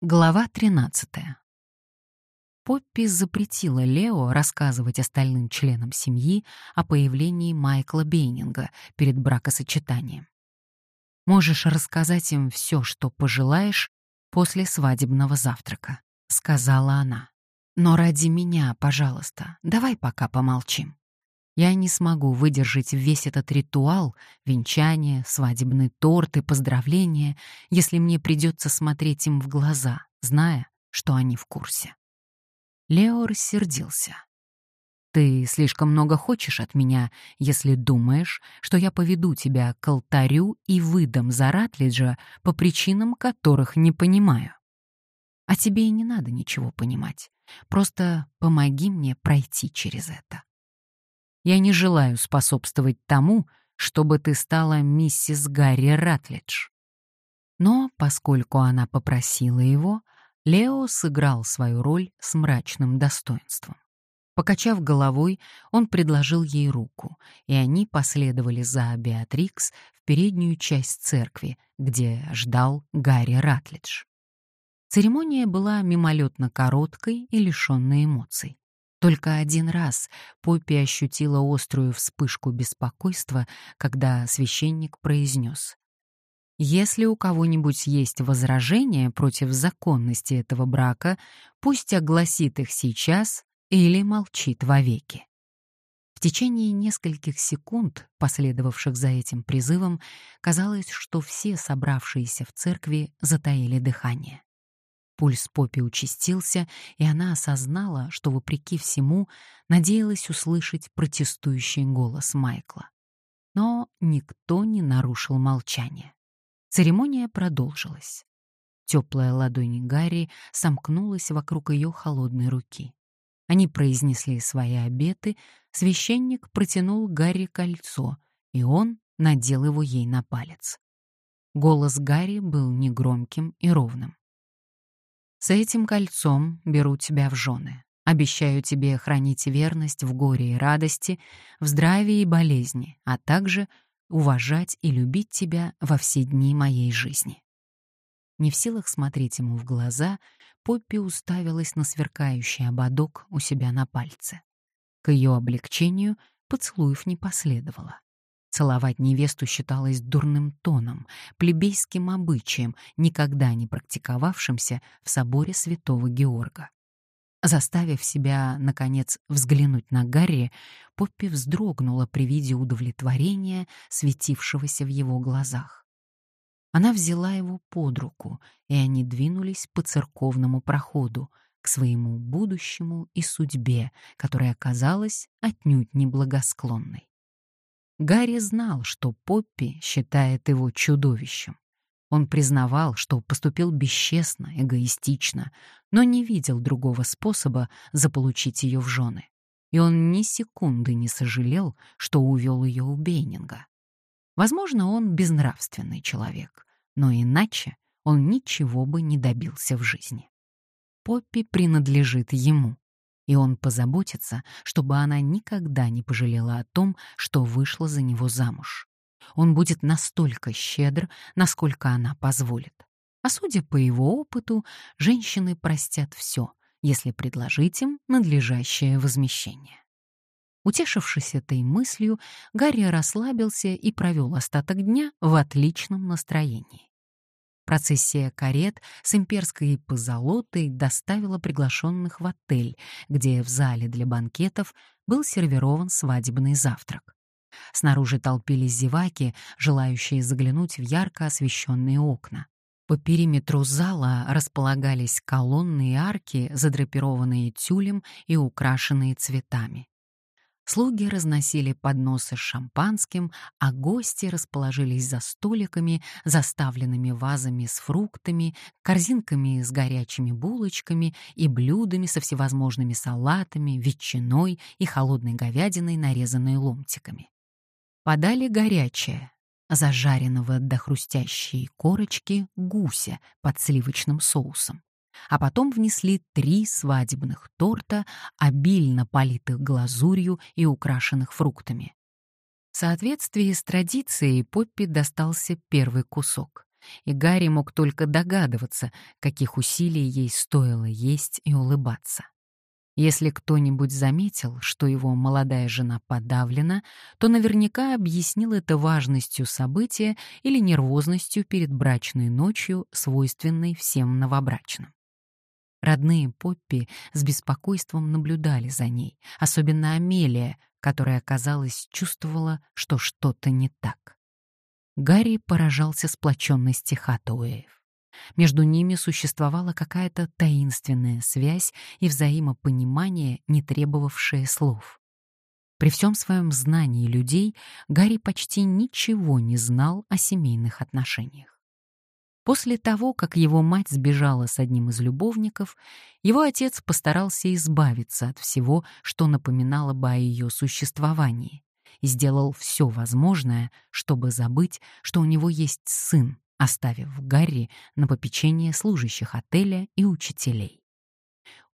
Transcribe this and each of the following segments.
Глава 13. Поппи запретила Лео рассказывать остальным членам семьи о появлении Майкла Бейнинга перед бракосочетанием. «Можешь рассказать им все, что пожелаешь после свадебного завтрака», — сказала она. «Но ради меня, пожалуйста, давай пока помолчим». Я не смогу выдержать весь этот ритуал, венчание, свадебный торт и поздравления, если мне придется смотреть им в глаза, зная, что они в курсе. Лео рассердился. «Ты слишком много хочешь от меня, если думаешь, что я поведу тебя к алтарю и выдам за Ратлиджа по причинам, которых не понимаю. А тебе и не надо ничего понимать. Просто помоги мне пройти через это». Я не желаю способствовать тому, чтобы ты стала миссис Гарри Ратлидж». Но, поскольку она попросила его, Лео сыграл свою роль с мрачным достоинством. Покачав головой, он предложил ей руку, и они последовали за Беатрикс в переднюю часть церкви, где ждал Гарри Ратлидж. Церемония была мимолетно короткой и лишенной эмоций. Только один раз Поппи ощутила острую вспышку беспокойства, когда священник произнес. «Если у кого-нибудь есть возражения против законности этого брака, пусть огласит их сейчас или молчит вовеки». В течение нескольких секунд, последовавших за этим призывом, казалось, что все собравшиеся в церкви затаили дыхание. Пульс Поппи участился, и она осознала, что, вопреки всему, надеялась услышать протестующий голос Майкла. Но никто не нарушил молчание. Церемония продолжилась. Теплая ладонь Гарри сомкнулась вокруг ее холодной руки. Они произнесли свои обеты, священник протянул Гарри кольцо, и он надел его ей на палец. Голос Гарри был негромким и ровным. С этим кольцом беру тебя в жены. Обещаю тебе хранить верность в горе и радости, в здравии и болезни, а также уважать и любить тебя во все дни моей жизни. Не в силах смотреть ему в глаза, Поппи уставилась на сверкающий ободок у себя на пальце. К ее облегчению поцелуев не последовало. Целовать невесту считалось дурным тоном, плебейским обычаем, никогда не практиковавшимся в соборе святого Георга. Заставив себя, наконец, взглянуть на Гарри, Поппи вздрогнула при виде удовлетворения, светившегося в его глазах. Она взяла его под руку, и они двинулись по церковному проходу, к своему будущему и судьбе, которая оказалась отнюдь неблагосклонной. Гарри знал, что Поппи считает его чудовищем. Он признавал, что поступил бесчестно, эгоистично, но не видел другого способа заполучить ее в жены. И он ни секунды не сожалел, что увел ее у Бейнинга. Возможно, он безнравственный человек, но иначе он ничего бы не добился в жизни. Поппи принадлежит ему, и он позаботится, чтобы она никогда не пожалела о том, что вышла за него замуж. Он будет настолько щедр, насколько она позволит. А судя по его опыту, женщины простят все, если предложить им надлежащее возмещение. Утешившись этой мыслью, Гарри расслабился и провел остаток дня в отличном настроении. Процессия карет с имперской позолотой доставила приглашенных в отель, где в зале для банкетов был сервирован свадебный завтрак. Снаружи толпились зеваки, желающие заглянуть в ярко освещенные окна. По периметру зала располагались колонны и арки, задрапированные тюлем и украшенные цветами. Слуги разносили подносы с шампанским, а гости расположились за столиками, заставленными вазами с фруктами, корзинками с горячими булочками и блюдами со всевозможными салатами, ветчиной и холодной говядиной, нарезанной ломтиками. Подали горячее, зажаренного до хрустящей корочки гуся под сливочным соусом а потом внесли три свадебных торта, обильно политых глазурью и украшенных фруктами. В соответствии с традицией Поппи достался первый кусок, и Гарри мог только догадываться, каких усилий ей стоило есть и улыбаться. Если кто-нибудь заметил, что его молодая жена подавлена, то наверняка объяснил это важностью события или нервозностью перед брачной ночью, свойственной всем новобрачным. Родные Поппи с беспокойством наблюдали за ней, особенно Амелия, которая, казалось, чувствовала, что что-то не так. Гарри поражался сплоченности Хатуэев. Между ними существовала какая-то таинственная связь и взаимопонимание, не требовавшее слов. При всем своем знании людей Гарри почти ничего не знал о семейных отношениях. После того, как его мать сбежала с одним из любовников, его отец постарался избавиться от всего, что напоминало бы о ее существовании, и сделал все возможное, чтобы забыть, что у него есть сын, оставив Гарри на попечение служащих отеля и учителей.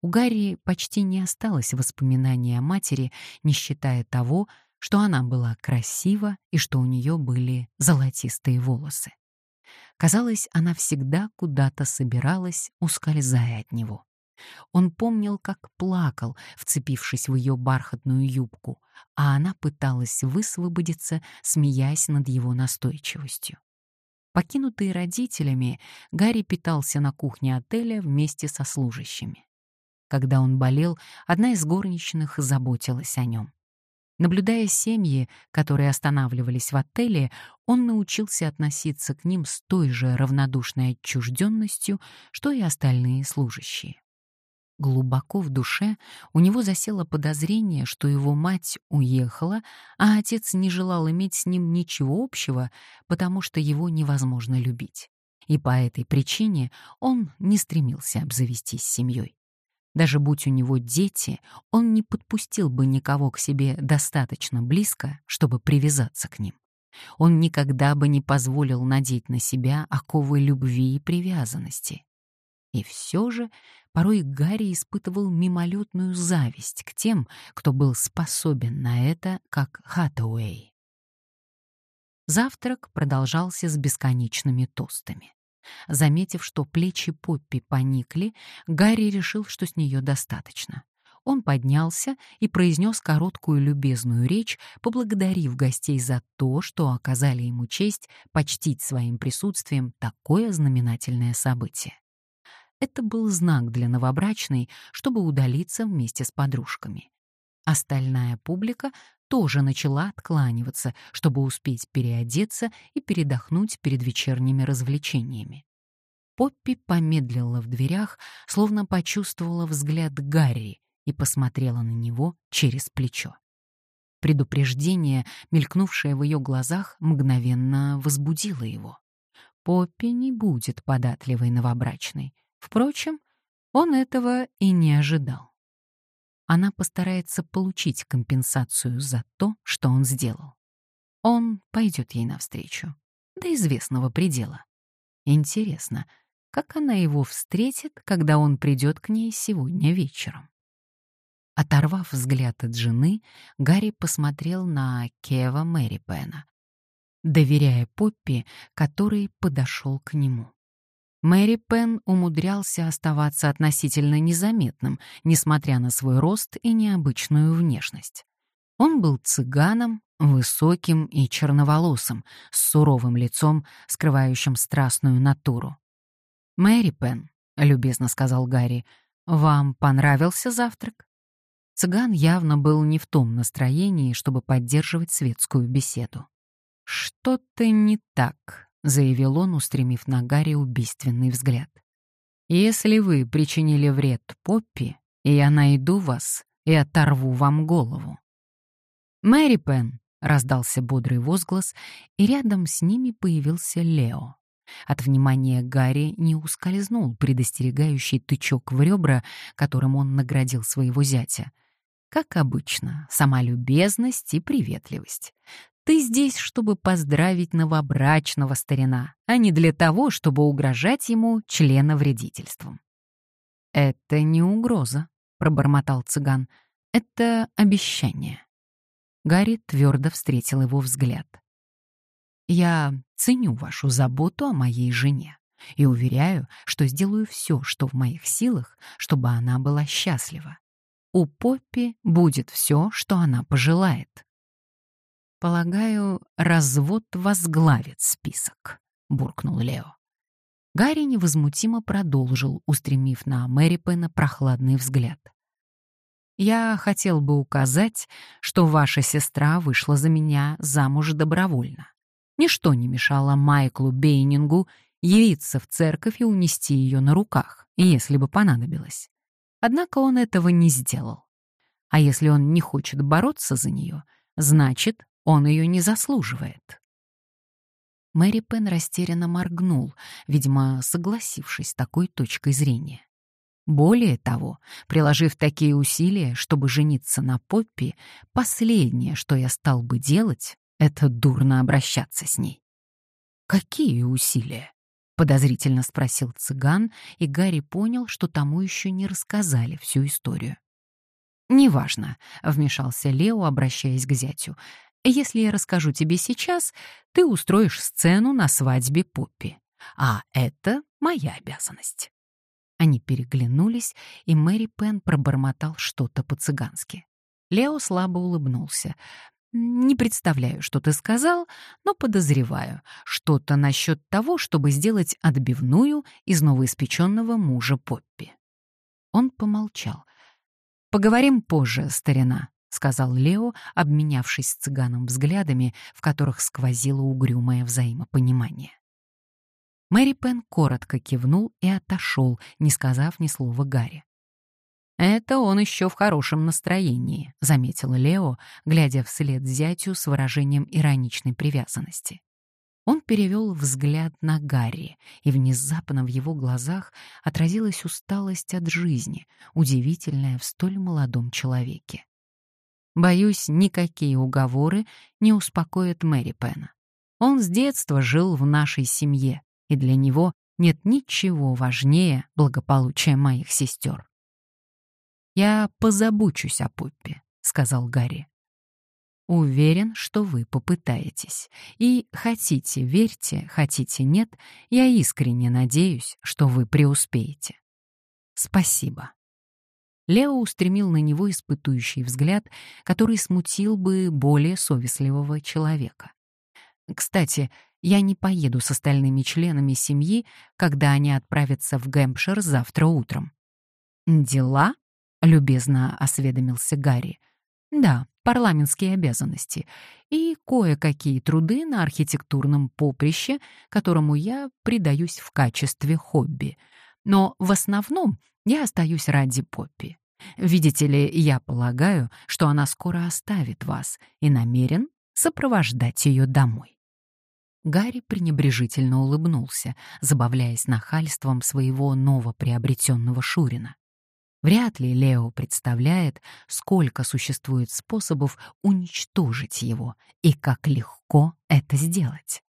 У Гарри почти не осталось воспоминаний о матери, не считая того, что она была красива и что у нее были золотистые волосы. Казалось, она всегда куда-то собиралась, ускользая от него. Он помнил, как плакал, вцепившись в ее бархатную юбку, а она пыталась высвободиться, смеясь над его настойчивостью. Покинутый родителями, Гарри питался на кухне отеля вместе со служащими. Когда он болел, одна из горничных заботилась о нем. Наблюдая семьи, которые останавливались в отеле, он научился относиться к ним с той же равнодушной отчужденностью, что и остальные служащие. Глубоко в душе у него засело подозрение, что его мать уехала, а отец не желал иметь с ним ничего общего, потому что его невозможно любить. И по этой причине он не стремился обзавестись семьей. Даже будь у него дети, он не подпустил бы никого к себе достаточно близко, чтобы привязаться к ним. Он никогда бы не позволил надеть на себя оковы любви и привязанности. И все же порой Гарри испытывал мимолетную зависть к тем, кто был способен на это, как Хаттауэй. Завтрак продолжался с бесконечными тостами. Заметив, что плечи Поппи поникли, Гарри решил, что с нее достаточно. Он поднялся и произнес короткую любезную речь, поблагодарив гостей за то, что оказали ему честь почтить своим присутствием такое знаменательное событие. Это был знак для новобрачной, чтобы удалиться вместе с подружками. Остальная публика тоже начала откланиваться, чтобы успеть переодеться и передохнуть перед вечерними развлечениями. Поппи помедлила в дверях, словно почувствовала взгляд Гарри и посмотрела на него через плечо. Предупреждение, мелькнувшее в ее глазах, мгновенно возбудило его. Поппи не будет податливой новобрачной. Впрочем, он этого и не ожидал она постарается получить компенсацию за то, что он сделал. Он пойдет ей навстречу, до известного предела. Интересно, как она его встретит, когда он придет к ней сегодня вечером? Оторвав взгляд от жены, Гарри посмотрел на Кева Мэри Пена, доверяя Поппи, который подошел к нему. Мэри Пен умудрялся оставаться относительно незаметным, несмотря на свой рост и необычную внешность. Он был цыганом, высоким и черноволосым, с суровым лицом, скрывающим страстную натуру. «Мэри Пен», — любезно сказал Гарри, — «вам понравился завтрак?» Цыган явно был не в том настроении, чтобы поддерживать светскую беседу. «Что-то не так», — заявил он, устремив на Гарри убийственный взгляд. «Если вы причинили вред Поппи, я найду вас и оторву вам голову». «Мэри Пен!» — раздался бодрый возглас, и рядом с ними появился Лео. От внимания Гарри не ускользнул предостерегающий тычок в ребра, которым он наградил своего зятя. Как обычно, сама любезность и приветливость. Ты здесь, чтобы поздравить новобрачного старина, а не для того, чтобы угрожать ему членовредительством. «Это не угроза», — пробормотал цыган. «Это обещание». Гарри твердо встретил его взгляд. Я ценю вашу заботу о моей жене и уверяю, что сделаю все, что в моих силах, чтобы она была счастлива. У Поппи будет все, что она пожелает. Полагаю, развод возглавит список, буркнул Лео. Гарри невозмутимо продолжил, устремив на Мэри Пэна прохладный взгляд. «Я хотел бы указать, что ваша сестра вышла за меня замуж добровольно. Ничто не мешало Майклу Бейнингу явиться в церковь и унести ее на руках, если бы понадобилось. Однако он этого не сделал. А если он не хочет бороться за нее, значит, он ее не заслуживает. Мэри Пен растерянно моргнул, видимо, согласившись с такой точкой зрения. Более того, приложив такие усилия, чтобы жениться на Поппи, последнее, что я стал бы делать, это дурно обращаться с ней. «Какие усилия?» — подозрительно спросил цыган, и Гарри понял, что тому еще не рассказали всю историю. «Неважно», — вмешался Лео, обращаясь к зятю. Если я расскажу тебе сейчас, ты устроишь сцену на свадьбе Поппи. А это моя обязанность». Они переглянулись, и Мэри Пен пробормотал что-то по-цыгански. Лео слабо улыбнулся. «Не представляю, что ты сказал, но подозреваю. Что-то насчет того, чтобы сделать отбивную из новоиспеченного мужа Поппи». Он помолчал. «Поговорим позже, старина», — сказал Лео, обменявшись с цыганом взглядами, в которых сквозило угрюмое взаимопонимание. Мэри Пен коротко кивнул и отошел, не сказав ни слова Гарри. «Это он еще в хорошем настроении», — заметил Лео, глядя вслед зятю с выражением ироничной привязанности. Он перевел взгляд на Гарри, и внезапно в его глазах отразилась усталость от жизни, удивительная в столь молодом человеке. Боюсь, никакие уговоры не успокоят Мэри Пена. Он с детства жил в нашей семье, и для него нет ничего важнее благополучия моих сестер. «Я позабочусь о Поппе», — сказал Гарри. «Уверен, что вы попытаетесь. И хотите, верьте, хотите, нет, я искренне надеюсь, что вы преуспеете. Спасибо». Лео устремил на него испытующий взгляд, который смутил бы более совестливого человека. «Кстати, я не поеду с остальными членами семьи, когда они отправятся в Гэмпшир завтра утром». «Дела?» — любезно осведомился Гарри. «Да, парламентские обязанности и кое-какие труды на архитектурном поприще, которому я предаюсь в качестве хобби. Но в основном я остаюсь ради Поппи. Видите ли, я полагаю, что она скоро оставит вас и намерен сопровождать ее домой. Гарри пренебрежительно улыбнулся, забавляясь нахальством своего новоприобретенного Шурина. Вряд ли Лео представляет, сколько существует способов уничтожить его и как легко это сделать.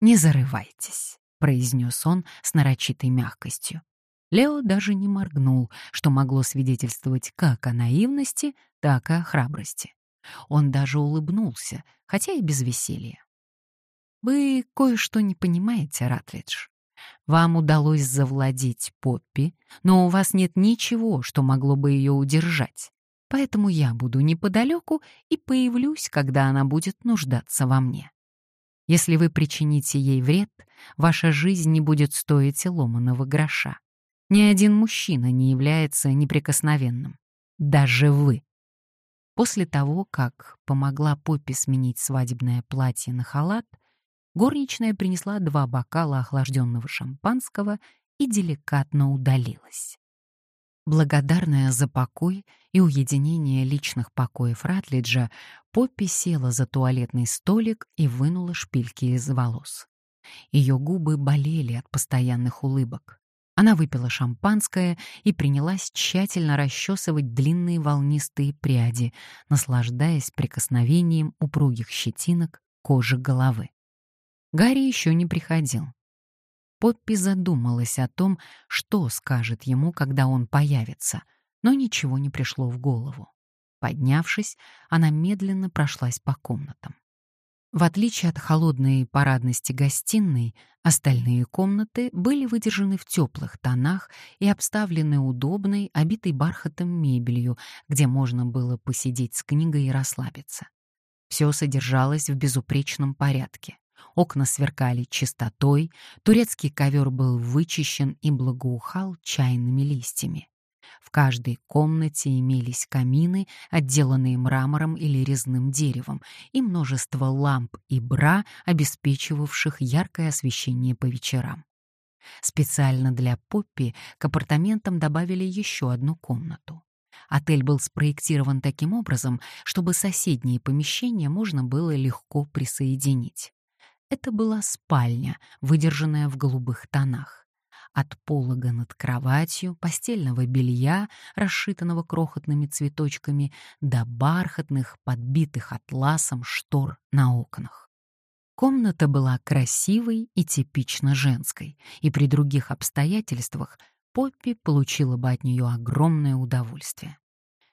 «Не зарывайтесь», — произнес он с нарочитой мягкостью. Лео даже не моргнул, что могло свидетельствовать как о наивности, так и о храбрости. Он даже улыбнулся, хотя и без веселья. «Вы кое-что не понимаете, Ратлидж. Вам удалось завладеть Поппи, но у вас нет ничего, что могло бы ее удержать. Поэтому я буду неподалеку и появлюсь, когда она будет нуждаться во мне. Если вы причините ей вред, ваша жизнь не будет стоить ломаного гроша. Ни один мужчина не является неприкосновенным. Даже вы. После того, как помогла Поппи сменить свадебное платье на халат, горничная принесла два бокала охлажденного шампанского и деликатно удалилась. Благодарная за покой и уединение личных покоев Ратлиджа, Поппи села за туалетный столик и вынула шпильки из волос. Ее губы болели от постоянных улыбок. Она выпила шампанское и принялась тщательно расчесывать длинные волнистые пряди, наслаждаясь прикосновением упругих щетинок кожи головы. Гарри еще не приходил. Поппи задумалась о том, что скажет ему, когда он появится, но ничего не пришло в голову. Поднявшись, она медленно прошлась по комнатам. В отличие от холодной парадности гостиной, остальные комнаты были выдержаны в теплых тонах и обставлены удобной, обитой бархатом мебелью, где можно было посидеть с книгой и расслабиться. Все содержалось в безупречном порядке. Окна сверкали чистотой, турецкий ковер был вычищен и благоухал чайными листьями. В каждой комнате имелись камины, отделанные мрамором или резным деревом, и множество ламп и бра, обеспечивавших яркое освещение по вечерам. Специально для Поппи к апартаментам добавили еще одну комнату. Отель был спроектирован таким образом, чтобы соседние помещения можно было легко присоединить. Это была спальня, выдержанная в голубых тонах. От полога над кроватью, постельного белья, расшитого крохотными цветочками, до бархатных, подбитых атласом штор на окнах. Комната была красивой и типично женской, и при других обстоятельствах Поппи получила бы от нее огромное удовольствие.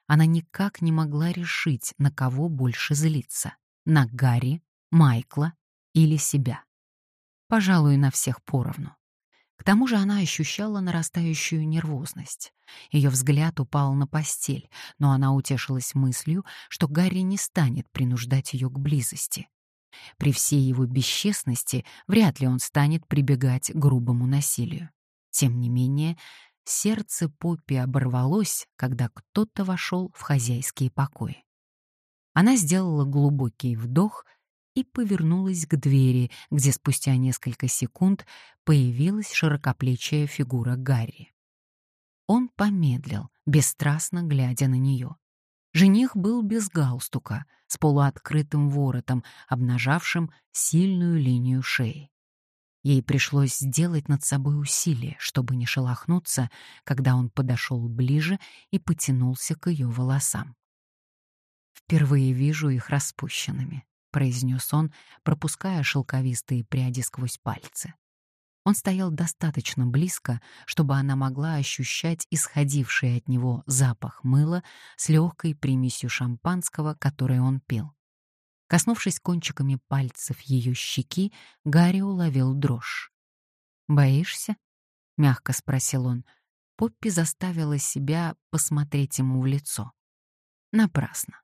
Она никак не могла решить, на кого больше злиться — на Гарри, Майкла или себя. Пожалуй, на всех поровну. К тому же она ощущала нарастающую нервозность. Ее взгляд упал на постель, но она утешилась мыслью, что Гарри не станет принуждать ее к близости. При всей его бесчестности вряд ли он станет прибегать к грубому насилию. Тем не менее, сердце Поппи оборвалось, когда кто-то вошел в хозяйские покои. Она сделала глубокий вдох и повернулась к двери, где спустя несколько секунд появилась широкоплечая фигура Гарри. Он помедлил, бесстрастно глядя на нее. Жених был без галстука, с полуоткрытым воротом, обнажавшим сильную линию шеи. Ей пришлось сделать над собой усилие, чтобы не шелохнуться, когда он подошел ближе и потянулся к ее волосам. «Впервые вижу их распущенными», — произнес он, пропуская шелковистые пряди сквозь пальцы. Он стоял достаточно близко, чтобы она могла ощущать исходивший от него запах мыла с легкой примесью шампанского, которое он пил. Коснувшись кончиками пальцев ее щеки, Гарри уловил дрожь. «Боишься?» — мягко спросил он. Поппи заставила себя посмотреть ему в лицо. Напрасно.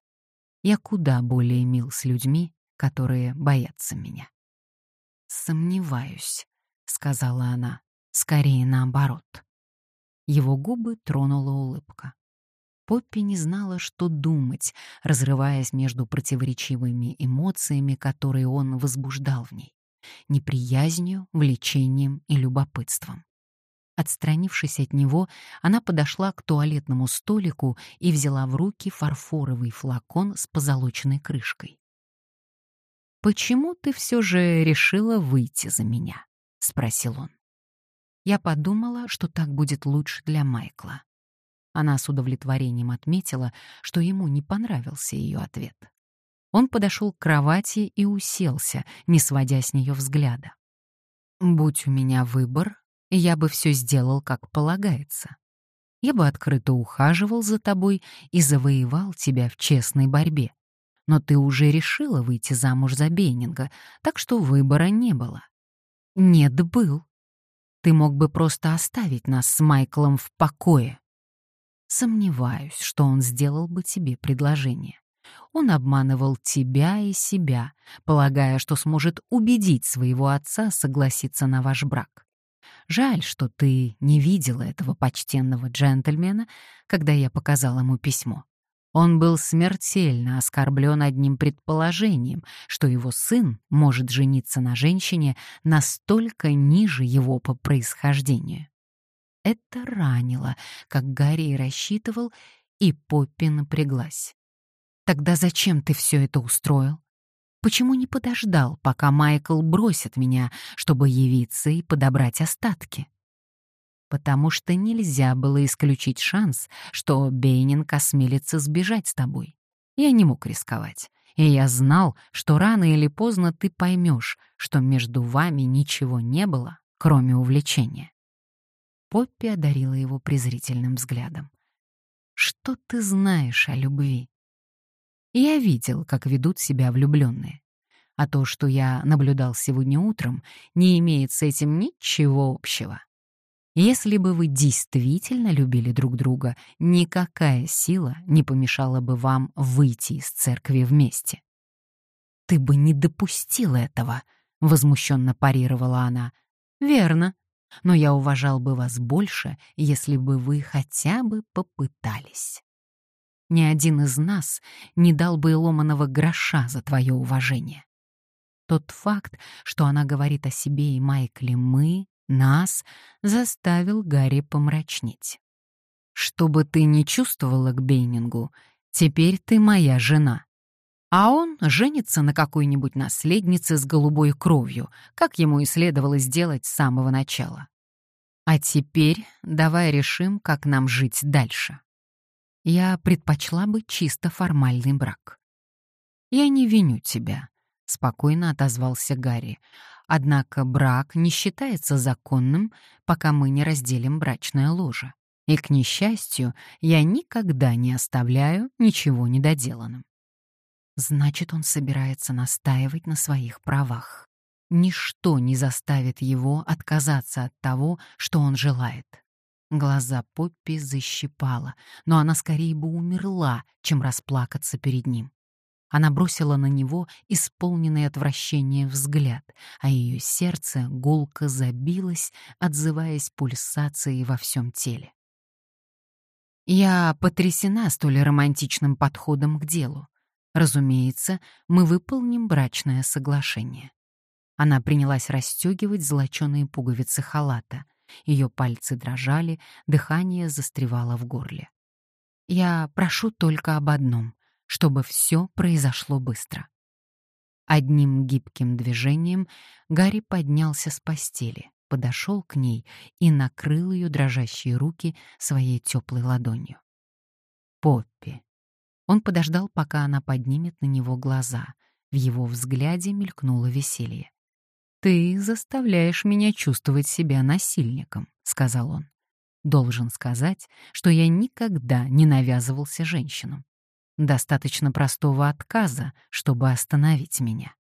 Я куда более мил с людьми, которые боятся меня. «Сомневаюсь», — сказала она, — «скорее наоборот». Его губы тронула улыбка. Поппи не знала, что думать, разрываясь между противоречивыми эмоциями, которые он возбуждал в ней — неприязнью, влечением и любопытством. Отстранившись от него, она подошла к туалетному столику и взяла в руки фарфоровый флакон с позолоченной крышкой. «Почему ты все же решила выйти за меня?» — спросил он. Я подумала, что так будет лучше для Майкла. Она с удовлетворением отметила, что ему не понравился ее ответ. Он подошел к кровати и уселся, не сводя с нее взгляда. «Будь у меня выбор, я бы все сделал, как полагается. Я бы открыто ухаживал за тобой и завоевал тебя в честной борьбе. Но ты уже решила выйти замуж за Бейнинга, так что выбора не было. Нет, был. Ты мог бы просто оставить нас с Майклом в покое. Сомневаюсь, что он сделал бы тебе предложение. Он обманывал тебя и себя, полагая, что сможет убедить своего отца согласиться на ваш брак. Жаль, что ты не видела этого почтенного джентльмена, когда я показал ему письмо. Он был смертельно оскорблен одним предположением, что его сын может жениться на женщине настолько ниже его по происхождению. Это ранило, как Гарри рассчитывал, и Поппи напряглась. «Тогда зачем ты все это устроил? Почему не подождал, пока Майкл бросит меня, чтобы явиться и подобрать остатки?» «Потому что нельзя было исключить шанс, что Бейнинг осмелится сбежать с тобой. Я не мог рисковать, и я знал, что рано или поздно ты поймешь, что между вами ничего не было, кроме увлечения. Поппи одарила его презрительным взглядом. «Что ты знаешь о любви?» Я видел, как ведут себя влюбленные. а то, что я наблюдал сегодня утром, не имеет с этим ничего общего. Если бы вы действительно любили друг друга, никакая сила не помешала бы вам выйти из церкви вместе. «Ты бы не допустил этого», — возмущенно парировала она. «Верно, но я уважал бы вас больше, если бы вы хотя бы попытались. Ни один из нас не дал бы ломаного гроша за твое уважение. Тот факт, что она говорит о себе и Майкле «мы», «нас», заставил Гарри помрачнеть. «Что бы ты ни чувствовала к Бейнингу, теперь ты моя жена», а он женится на какой-нибудь наследнице с голубой кровью, как ему и следовало сделать с самого начала. А теперь давай решим, как нам жить дальше. Я предпочла бы чисто формальный брак. Я не виню тебя, спокойно отозвался Гарри. Однако брак не считается законным, пока мы не разделим брачное ложе. И, к несчастью, я никогда не оставляю ничего недоделанным. Значит, он собирается настаивать на своих правах. Ничто не заставит его отказаться от того, что он желает. Глаза Поппи защипала, но она скорее бы умерла, чем расплакаться перед ним. Она бросила на него исполненный отвращения взгляд, а ее сердце гулко забилось, отзываясь пульсацией во всем теле. Я потрясена столь романтичным подходом к делу. Разумеется, мы выполним брачное соглашение. Она принялась расстегивать золоченые пуговицы халата. Ее пальцы дрожали, дыхание застревало в горле. «Я прошу только об одном, чтобы все произошло быстро». Одним гибким движением Гарри поднялся с постели, подошел к ней и накрыл ее дрожащие руки своей теплой ладонью. «Поппи, он подождал, пока она поднимет на него глаза. В его взгляде мелькнуло веселье. «Ты заставляешь меня чувствовать себя насильником», — сказал он. «Должен сказать, что я никогда не навязывался женщинам. Достаточно простого отказа, чтобы остановить меня».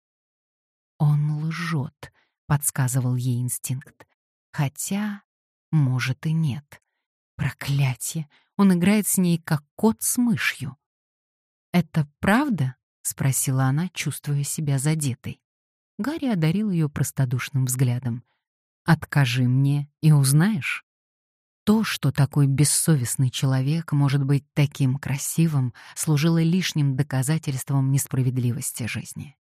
«Он лжет», — подсказывал ей инстинкт. «Хотя, может, и нет. Проклятье! Он играет с ней, как кот с мышью. «Это правда?» — спросила она, чувствуя себя задетой. Гарри одарил ее простодушным взглядом. «Откажи мне и узнаешь». То, что такой бессовестный человек может быть таким красивым, служило лишним доказательством несправедливости жизни.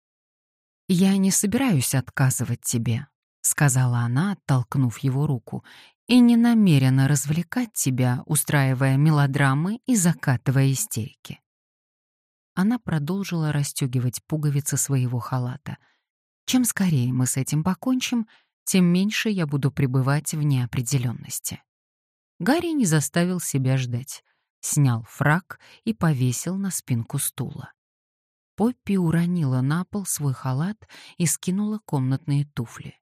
«Я не собираюсь отказывать тебе», — сказала она, оттолкнув его руку, «и не намерена развлекать тебя, устраивая мелодрамы и закатывая истерики она продолжила расстегивать пуговицы своего халата. Чем скорее мы с этим покончим, тем меньше я буду пребывать в неопределенности. Гарри не заставил себя ждать. Снял фрак и повесил на спинку стула. Поппи уронила на пол свой халат и скинула комнатные туфли.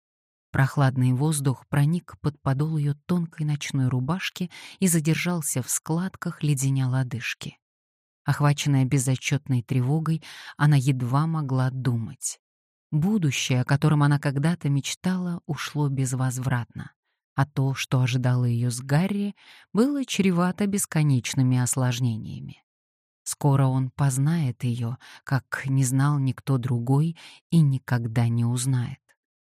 Прохладный воздух проник под подол ее тонкой ночной рубашки и задержался в складках, леденя лодыжки. Охваченная безотчетной тревогой, она едва могла думать. Будущее, о котором она когда-то мечтала, ушло безвозвратно, а то, что ожидало ее с Гарри, было чревато бесконечными осложнениями. Скоро он познает ее, как не знал никто другой и никогда не узнает.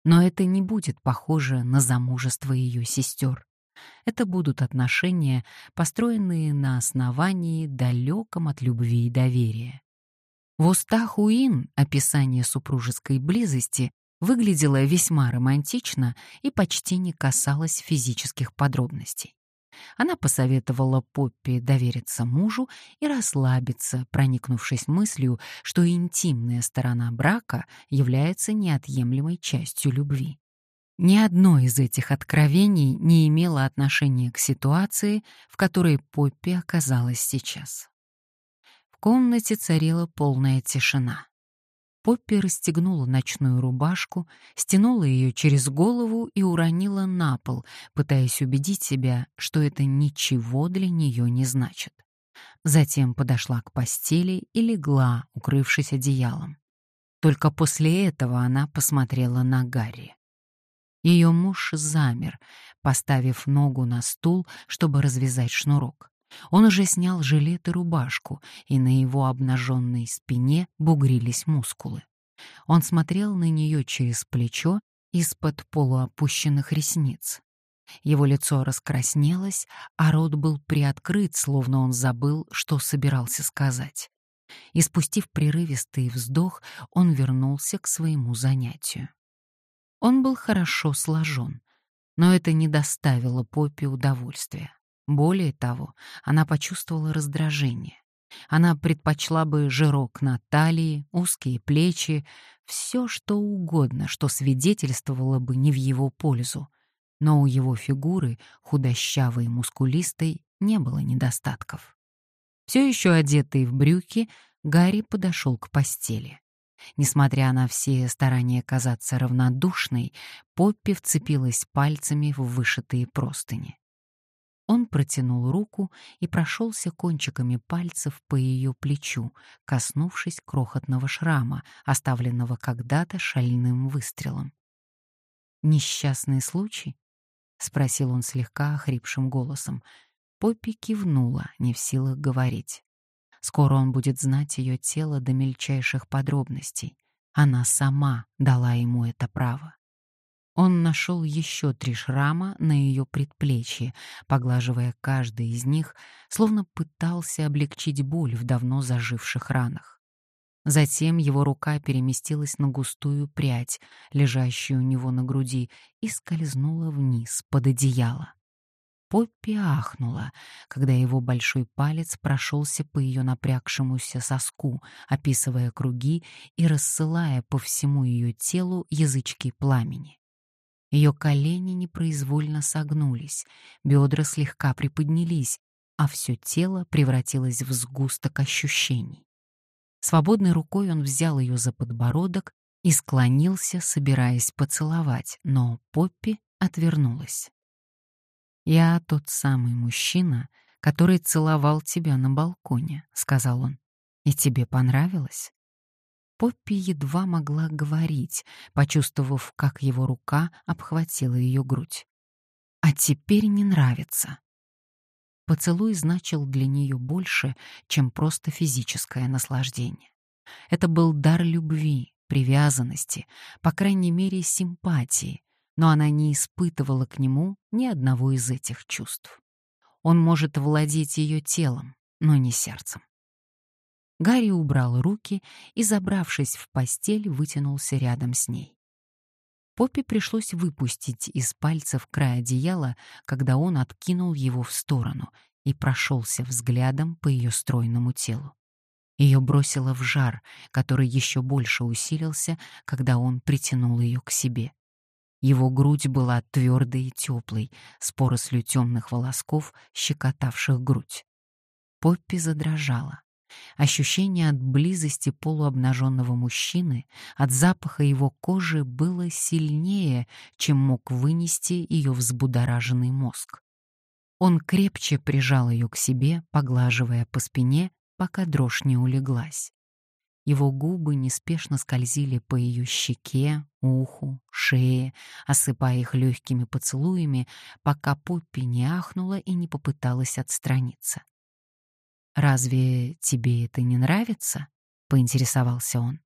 Но это не будет похоже на замужество ее сестер. Это будут отношения, построенные на основании, далеком от любви и доверия. В устах Уин описание супружеской близости выглядело весьма романтично и почти не касалось физических подробностей. Она посоветовала Поппи довериться мужу и расслабиться, проникнувшись мыслью, что интимная сторона брака является неотъемлемой частью любви. Ни одно из этих откровений не имело отношения к ситуации, в которой Поппи оказалась сейчас. В комнате царила полная тишина. Поппи расстегнула ночную рубашку, стянула ее через голову и уронила на пол, пытаясь убедить себя, что это ничего для нее не значит. Затем подошла к постели и легла, укрывшись одеялом. Только после этого она посмотрела на Гарри. Ее муж замер, поставив ногу на стул, чтобы развязать шнурок. Он уже снял жилет и рубашку, и на его обнаженной спине бугрились мускулы. Он смотрел на нее через плечо из-под полуопущенных ресниц. Его лицо раскраснелось, а рот был приоткрыт, словно он забыл, что собирался сказать. И спустив прерывистый вздох, он вернулся к своему занятию. Он был хорошо сложен, но это не доставило Поппи удовольствия. Более того, она почувствовала раздражение. Она предпочла бы жирок на талии, узкие плечи, все что угодно, что свидетельствовало бы не в его пользу. Но у его фигуры, худощавой и мускулистой, не было недостатков. Все еще одетый в брюки, Гарри подошел к постели. Несмотря на все старания казаться равнодушной, Поппи вцепилась пальцами в вышитые простыни. Он протянул руку и прошелся кончиками пальцев по ее плечу, коснувшись крохотного шрама, оставленного когда-то шальным выстрелом. «Несчастный случай?» — спросил он слегка охрипшим голосом. Поппи кивнула, не в силах говорить. Скоро он будет знать ее тело до мельчайших подробностей. Она сама дала ему это право. Он нашел еще три шрама на ее предплечье, поглаживая каждый из них, словно пытался облегчить боль в давно заживших ранах. Затем его рука переместилась на густую прядь, лежащую у него на груди, и скользнула вниз под одеяло. Поппи ахнула, когда его большой палец прошелся по ее напрягшемуся соску, описывая круги и рассылая по всему ее телу язычки пламени. Ее колени непроизвольно согнулись, бедра слегка приподнялись, а все тело превратилось в сгусток ощущений. Свободной рукой он взял ее за подбородок и склонился, собираясь поцеловать, но Поппи отвернулась. «Я тот самый мужчина, который целовал тебя на балконе», — сказал он. «И тебе понравилось?» Поппи едва могла говорить, почувствовав, как его рука обхватила ее грудь. «А теперь не нравится». Поцелуй значил для нее больше, чем просто физическое наслаждение. Это был дар любви, привязанности, по крайней мере, симпатии, но она не испытывала к нему ни одного из этих чувств. Он может владеть ее телом, но не сердцем. Гарри убрал руки и, забравшись в постель, вытянулся рядом с ней. Поппи пришлось выпустить из пальцев край одеяла, когда он откинул его в сторону и прошелся взглядом по ее стройному телу. Ее бросило в жар, который еще больше усилился, когда он притянул ее к себе. Его грудь была твердой и теплой, с порослью темных волосков, щекотавших грудь. Поппи задрожала. Ощущение от близости полуобнаженного мужчины, от запаха его кожи было сильнее, чем мог вынести ее взбудораженный мозг. Он крепче прижал ее к себе, поглаживая по спине, пока дрожь не улеглась. Его губы неспешно скользили по ее щеке, уху, шее, осыпая их легкими поцелуями, пока Поппи не ахнула и не попыталась отстраниться. «Разве тебе это не нравится?» — поинтересовался он.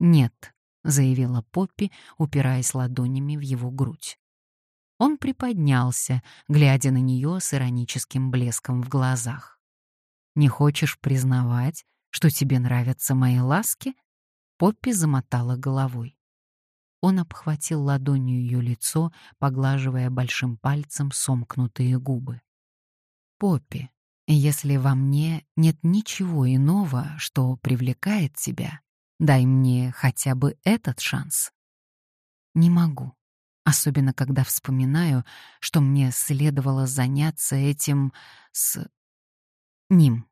«Нет», — заявила Поппи, упираясь ладонями в его грудь. Он приподнялся, глядя на нее с ироническим блеском в глазах. «Не хочешь признавать, что тебе нравятся мои ласки?» Поппи замотала головой. Он обхватил ладонью ее лицо, поглаживая большим пальцем сомкнутые губы. «Поппи, если во мне нет ничего иного, что привлекает тебя, дай мне хотя бы этот шанс. Не могу, особенно когда вспоминаю, что мне следовало заняться этим с ним.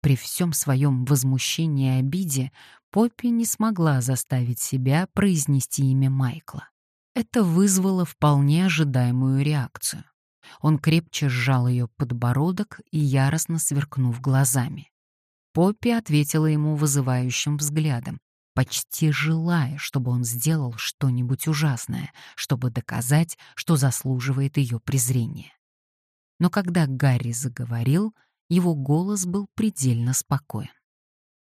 При всем своем возмущении и обиде Поппи не смогла заставить себя произнести имя Майкла. Это вызвало вполне ожидаемую реакцию. Он крепче сжал ее подбородок и яростно сверкнув глазами. Поппи ответила ему вызывающим взглядом, почти желая, чтобы он сделал что-нибудь ужасное, чтобы доказать, что заслуживает ее презрения. Но когда Гарри заговорил, его голос был предельно спокоен.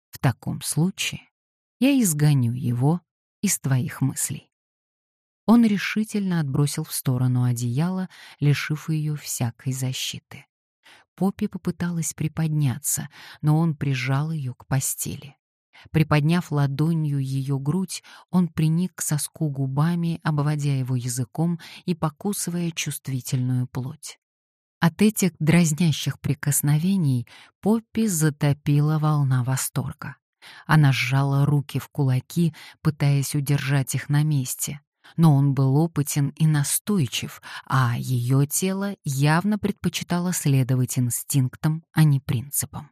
«В таком случае я изгоню его из твоих мыслей». Он решительно отбросил в сторону одеяло, лишив ее всякой защиты. Поппи попыталась приподняться, но он прижал ее к постели. Приподняв ладонью ее грудь, он приник к соску губами, обводя его языком и покусывая чувствительную плоть. От этих дразнящих прикосновений Поппи затопила волна восторга. Она сжала руки в кулаки, пытаясь удержать их на месте. Но он был опытен и настойчив, а ее тело явно предпочитало следовать инстинктам, а не принципам.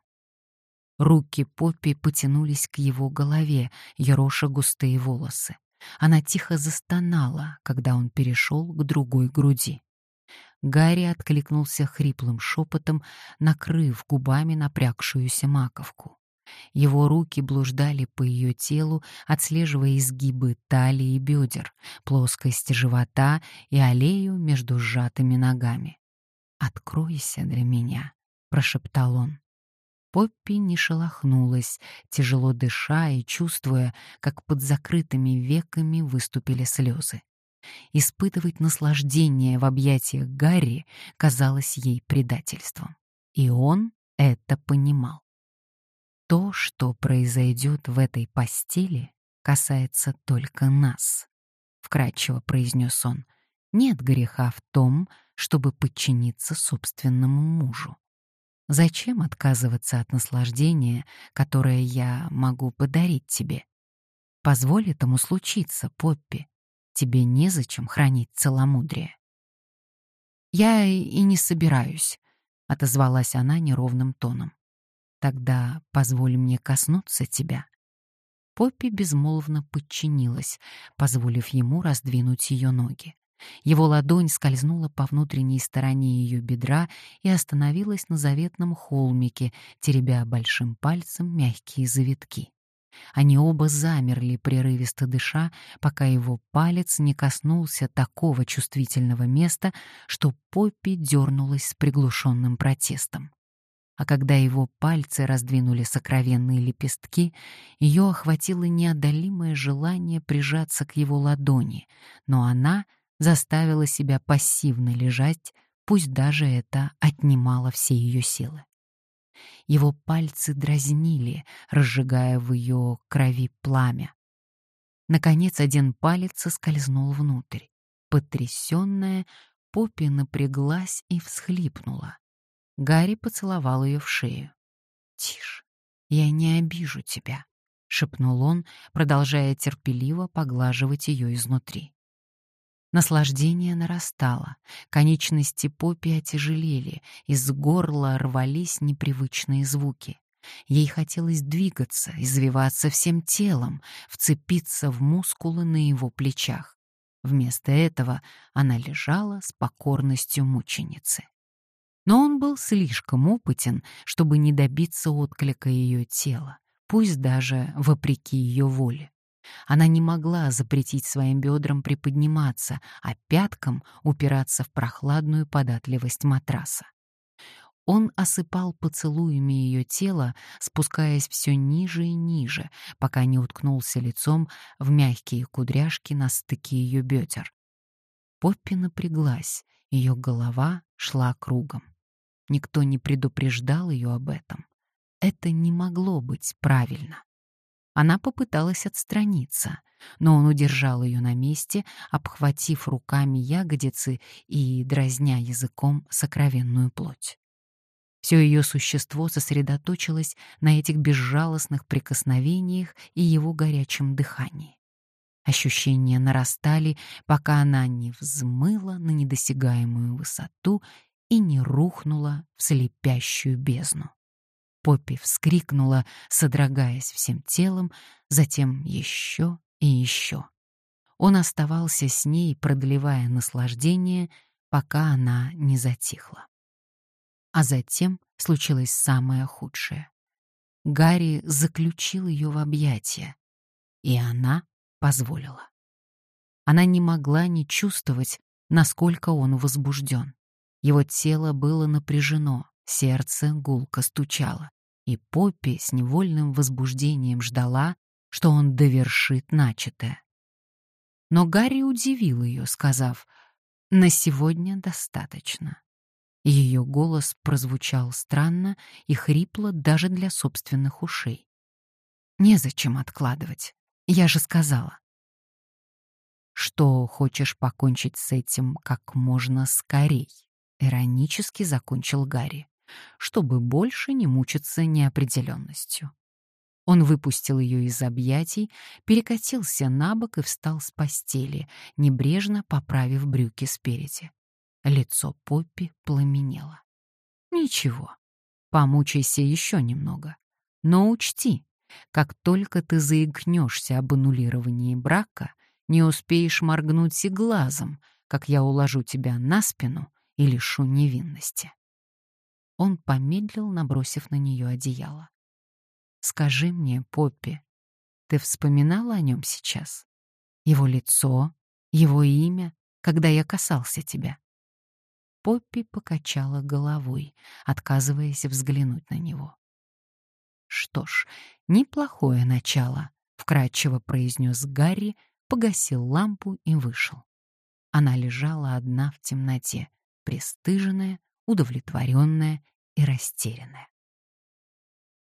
Руки Поппи потянулись к его голове, ероша густые волосы. Она тихо застонала, когда он перешел к другой груди. Гарри откликнулся хриплым шепотом, накрыв губами напрягшуюся маковку. Его руки блуждали по ее телу, отслеживая изгибы талии и бедер, плоскость живота и аллею между сжатыми ногами. «Откройся для меня», — прошептал он. Поппи не шелохнулась, тяжело дыша и чувствуя, как под закрытыми веками выступили слезы. Испытывать наслаждение в объятиях Гарри казалось ей предательством. И он это понимал. То, что произойдет в этой постели, касается только нас, вкрадчиво произнес он. Нет греха в том, чтобы подчиниться собственному мужу. Зачем отказываться от наслаждения, которое я могу подарить тебе? Позволь этому случиться, Поппи. Тебе незачем хранить целомудрие. Я и не собираюсь, отозвалась она неровным тоном. Тогда позволь мне коснуться тебя. Поппи безмолвно подчинилась, позволив ему раздвинуть ее ноги. Его ладонь скользнула по внутренней стороне ее бедра и остановилась на заветном холмике, теребя большим пальцем мягкие завитки. Они оба замерли, прерывисто дыша, пока его палец не коснулся такого чувствительного места, что Поппи дернулась с приглушенным протестом. А когда его пальцы раздвинули сокровенные лепестки, ее охватило неодолимое желание прижаться к его ладони, но она заставила себя пассивно лежать, пусть даже это отнимало все ее силы. Его пальцы дразнили, разжигая в ее крови пламя. Наконец один палец соскользнул внутрь. Потрясенная, Поппи напряглась и всхлипнула. Гарри поцеловал ее в шею. «Тише, я не обижу тебя», — шепнул он, продолжая терпеливо поглаживать ее изнутри. Наслаждение нарастало, конечности Поппи отяжелели, из горла рвались непривычные звуки. Ей хотелось двигаться, извиваться всем телом, вцепиться в мускулы на его плечах. Вместо этого она лежала с покорностью мученицы. Но он был слишком опытен, чтобы не добиться отклика ее тела, пусть даже вопреки ее воле. Она не могла запретить своим бедрам приподниматься, а пяткам упираться в прохладную податливость матраса. Он осыпал поцелуями ее тело, спускаясь все ниже и ниже, пока не уткнулся лицом в мягкие кудряшки на стыке ее бедер. Поппи напряглась, ее голова шла кругом. Никто не предупреждал ее об этом. Это не могло быть правильно. Она попыталась отстраниться, но он удержал ее на месте, обхватив руками ягодицы и дразня языком сокровенную плоть. Все ее существо сосредоточилось на этих безжалостных прикосновениях и его горячем дыхании. Ощущения нарастали, пока она не взмыла на недосягаемую высоту и не рухнула в слепящую бездну. Поппи вскрикнула, содрогаясь всем телом, затем еще и еще. Он оставался с ней, продлевая наслаждение, пока она не затихла. А затем случилось самое худшее. Гарри заключил ее в объятия. и она позволила. Она не могла не чувствовать, насколько он возбужден. Его тело было напряжено, сердце гулко стучало, и Поппи с невольным возбуждением ждала, что он довершит начатое. Но Гарри удивил ее, сказав, «На сегодня достаточно». Ее голос прозвучал странно и хрипло даже для собственных ушей. «Незачем откладывать. Я же сказала». «Что хочешь покончить с этим как можно скорей?» — иронически закончил Гарри, чтобы больше не мучиться неопределенностью. Он выпустил ее из объятий, перекатился на бок и встал с постели, небрежно поправив брюки спереди. Лицо Поппи пламенело. «Ничего, помучайся еще немного. Но учти, как только ты заикнешься об аннулировании брака, не успеешь моргнуть и глазом, как я уложу тебя на спину и лишу невинности». Он помедлил, набросив на нее одеяло. «Скажи мне, Поппи, ты вспоминала о нем сейчас? Его лицо, его имя, когда я касался тебя?» Поппи покачала головой, отказываясь взглянуть на него. «Что ж, неплохое начало», — вкратчиво произнес Гарри, погасил лампу и вышел. Она лежала одна в темноте, пристыженная, удовлетворенная и растерянная.